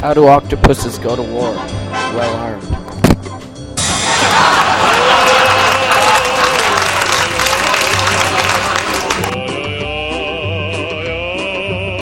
How do octopuses go to war? Well armed.